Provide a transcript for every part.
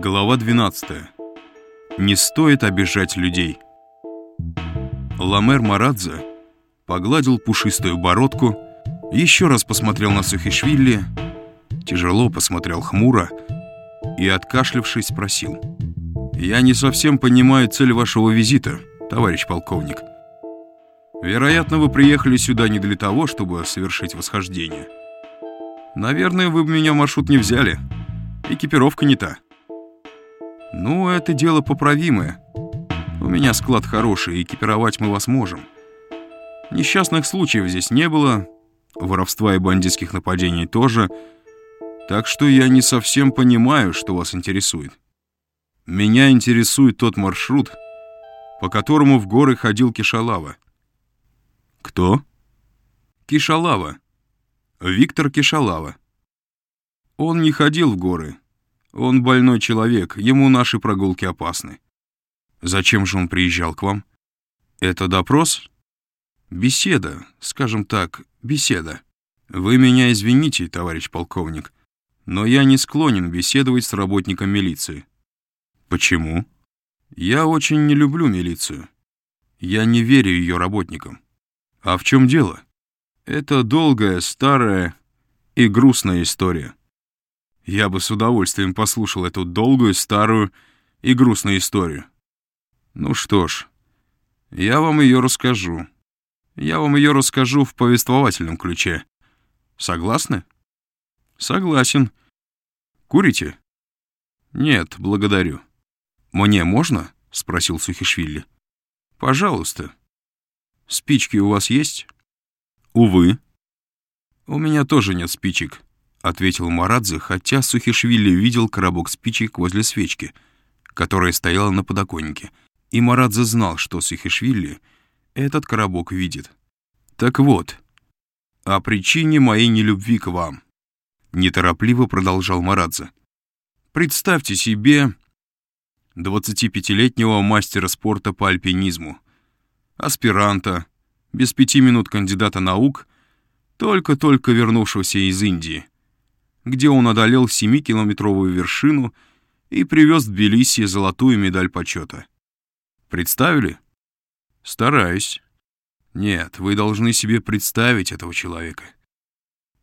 Глава 12. Не стоит обижать людей. Ламер Марадзе погладил пушистую бородку, еще раз посмотрел на Сухишвили, тяжело посмотрел хмуро и, откашлявшись, спросил. «Я не совсем понимаю цель вашего визита, товарищ полковник. Вероятно, вы приехали сюда не для того, чтобы совершить восхождение. Наверное, вы бы меня маршрут не взяли. Экипировка не та». «Ну, это дело поправимое. У меня склад хороший, экипировать мы вас можем. Несчастных случаев здесь не было, воровства и бандитских нападений тоже, так что я не совсем понимаю, что вас интересует. Меня интересует тот маршрут, по которому в горы ходил Кишалава». «Кто?» «Кишалава. Виктор Кишалава. Он не ходил в горы». Он больной человек, ему наши прогулки опасны. Зачем же он приезжал к вам? Это допрос? Беседа, скажем так, беседа. Вы меня извините, товарищ полковник, но я не склонен беседовать с работником милиции. Почему? Я очень не люблю милицию. Я не верю ее работникам. А в чем дело? Это долгая, старая и грустная история. Я бы с удовольствием послушал эту долгую, старую и грустную историю. Ну что ж, я вам ее расскажу. Я вам ее расскажу в повествовательном ключе. Согласны? Согласен. Курите? Нет, благодарю. Мне можно? Спросил Сухишвили. Пожалуйста. Спички у вас есть? Увы. У меня тоже нет спичек. — ответил Марадзе, хотя Сухишвили видел коробок спичек возле свечки, которая стояла на подоконнике, и Марадзе знал, что Сухишвили этот коробок видит. «Так вот, о причине моей нелюбви к вам», — неторопливо продолжал Марадзе. «Представьте себе 25-летнего мастера спорта по альпинизму, аспиранта, без пяти минут кандидата наук, только-только вернувшегося из Индии, где он одолел 7-километровую вершину и привез в Тбилиси золотую медаль почета. Представили? Стараюсь. Нет, вы должны себе представить этого человека.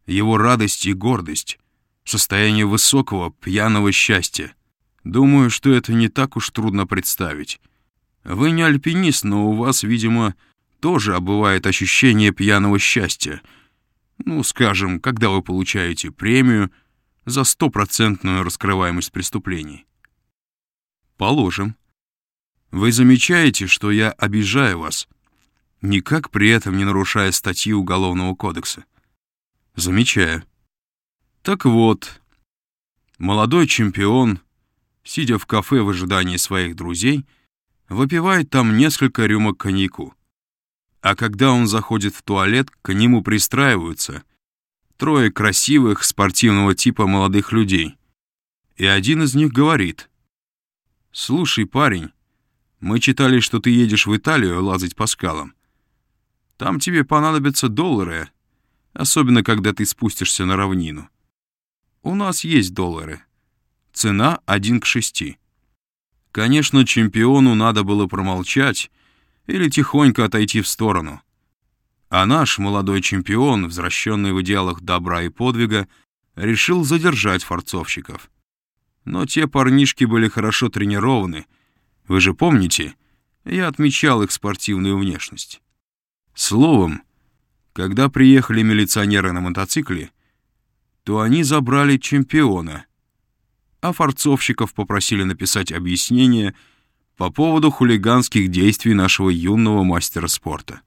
Его радость и гордость, состояние высокого, пьяного счастья. Думаю, что это не так уж трудно представить. Вы не альпинист, но у вас, видимо, тоже бывает ощущение пьяного счастья — ну, скажем, когда вы получаете премию за стопроцентную раскрываемость преступлений. Положим. Вы замечаете, что я обижаю вас, никак при этом не нарушая статьи Уголовного кодекса. Замечаю. Так вот, молодой чемпион, сидя в кафе в ожидании своих друзей, выпивает там несколько рюмок коньяку. А когда он заходит в туалет, к нему пристраиваются трое красивых, спортивного типа молодых людей. И один из них говорит, «Слушай, парень, мы читали, что ты едешь в Италию лазать по скалам. Там тебе понадобятся доллары, особенно когда ты спустишься на равнину. У нас есть доллары. Цена один к шести. Конечно, чемпиону надо было промолчать, или тихонько отойти в сторону. А наш молодой чемпион, возвращенный в идеалах добра и подвига, решил задержать форцовщиков. Но те парнишки были хорошо тренированы. Вы же помните, я отмечал их спортивную внешность. Словом, когда приехали милиционеры на мотоцикле, то они забрали чемпиона, а форцовщиков попросили написать объяснение — по поводу хулиганских действий нашего юного мастера спорта.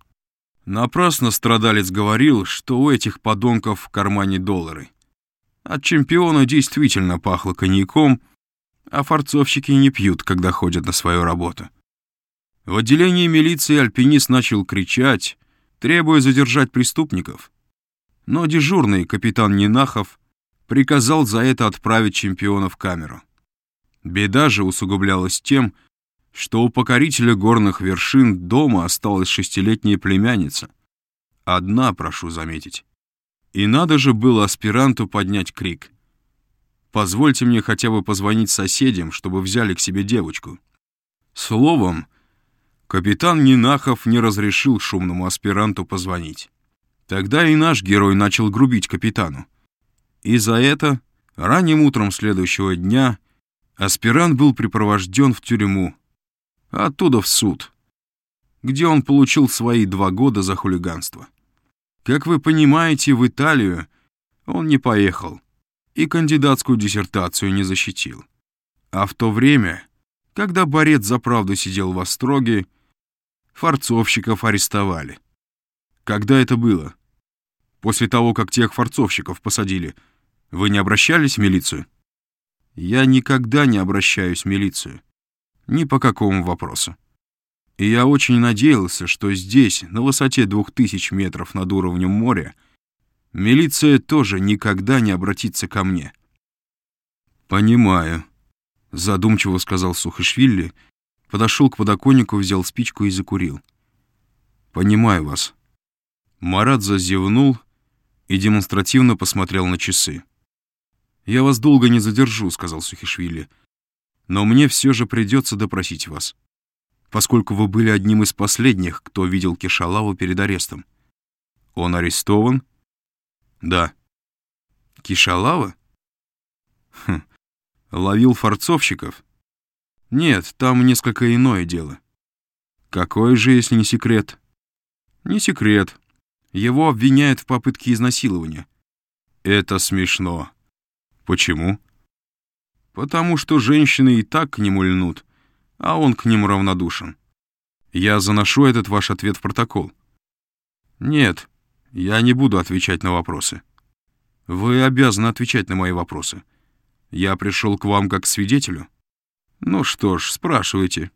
Напрасно страдалец говорил, что у этих подонков в кармане доллары. От чемпиона действительно пахло коньяком, а форцовщики не пьют, когда ходят на свою работу. В отделении милиции альпинист начал кричать, требуя задержать преступников. Но дежурный капитан Нинахов приказал за это отправить чемпиона в камеру. Беда же усугублялась тем, что что у покорителя горных вершин дома осталась шестилетняя племянница. Одна, прошу заметить. И надо же было аспиранту поднять крик. Позвольте мне хотя бы позвонить соседям, чтобы взяли к себе девочку. Словом, капитан Нинахов не разрешил шумному аспиранту позвонить. Тогда и наш герой начал грубить капитану. И за это ранним утром следующего дня аспирант был припровожден в тюрьму, оттуда в суд, где он получил свои два года за хулиганство. Как вы понимаете, в Италию он не поехал и кандидатскую диссертацию не защитил. А в то время, когда борец за правду сидел в Остроге, форцовщиков арестовали. Когда это было? После того, как тех форцовщиков посадили, вы не обращались в милицию? Я никогда не обращаюсь в милицию. Ни по какому вопросу. И я очень надеялся, что здесь, на высоте двух тысяч метров над уровнем моря, милиция тоже никогда не обратится ко мне. «Понимаю», — задумчиво сказал Сухашвили, подошел к подоконнику, взял спичку и закурил. «Понимаю вас». Марат зазевнул и демонстративно посмотрел на часы. «Я вас долго не задержу», — сказал Сухишвили. «Но мне все же придется допросить вас» поскольку вы были одним из последних, кто видел Кишалаву перед арестом. Он арестован? Да. Кишалава? Хм. Ловил форцовщиков? Нет, там несколько иное дело. Какое же, если не секрет? Не секрет. Его обвиняют в попытке изнасилования. Это смешно. Почему? Потому что женщины и так к нему льнут а он к ним равнодушен. Я заношу этот ваш ответ в протокол. Нет, я не буду отвечать на вопросы. Вы обязаны отвечать на мои вопросы. Я пришел к вам как к свидетелю. Ну что ж, спрашивайте.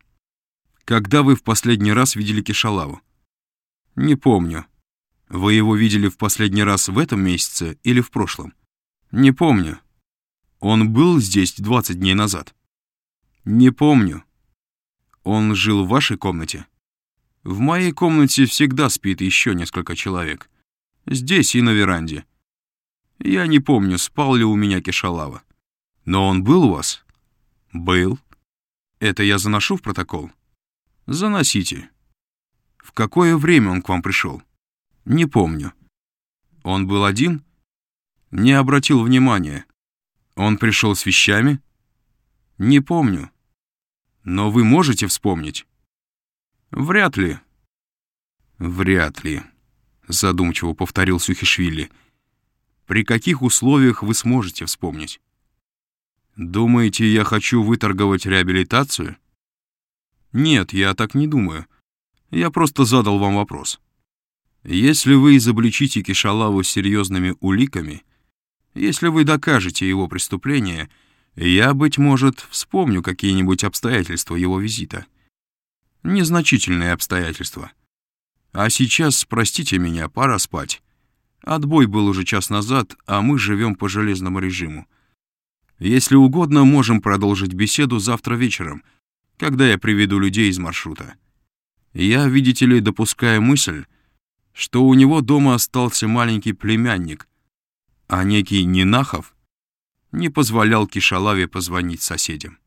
Когда вы в последний раз видели Кишалаву? Не помню. Вы его видели в последний раз в этом месяце или в прошлом? Не помню. Он был здесь 20 дней назад? Не помню. Он жил в вашей комнате? В моей комнате всегда спит еще несколько человек. Здесь и на веранде. Я не помню, спал ли у меня Кишалава. Но он был у вас? Был. Это я заношу в протокол? Заносите. В какое время он к вам пришел? Не помню. Он был один? Не обратил внимания. Он пришел с вещами? Не помню. Но вы можете вспомнить? Вряд ли. Вряд ли, задумчиво повторил Сухишвили. При каких условиях вы сможете вспомнить? Думаете, я хочу выторговать реабилитацию? Нет, я так не думаю. Я просто задал вам вопрос. Если вы изобличите Кишалаву серьезными уликами, если вы докажете его преступление — я, быть может, вспомню какие-нибудь обстоятельства его визита. Незначительные обстоятельства. А сейчас, простите меня, пора спать. Отбой был уже час назад, а мы живем по железному режиму. Если угодно, можем продолжить беседу завтра вечером, когда я приведу людей из маршрута. Я, видите ли, допускаю мысль, что у него дома остался маленький племянник, а некий Нинахов — не позволял Кишалаве позвонить соседям.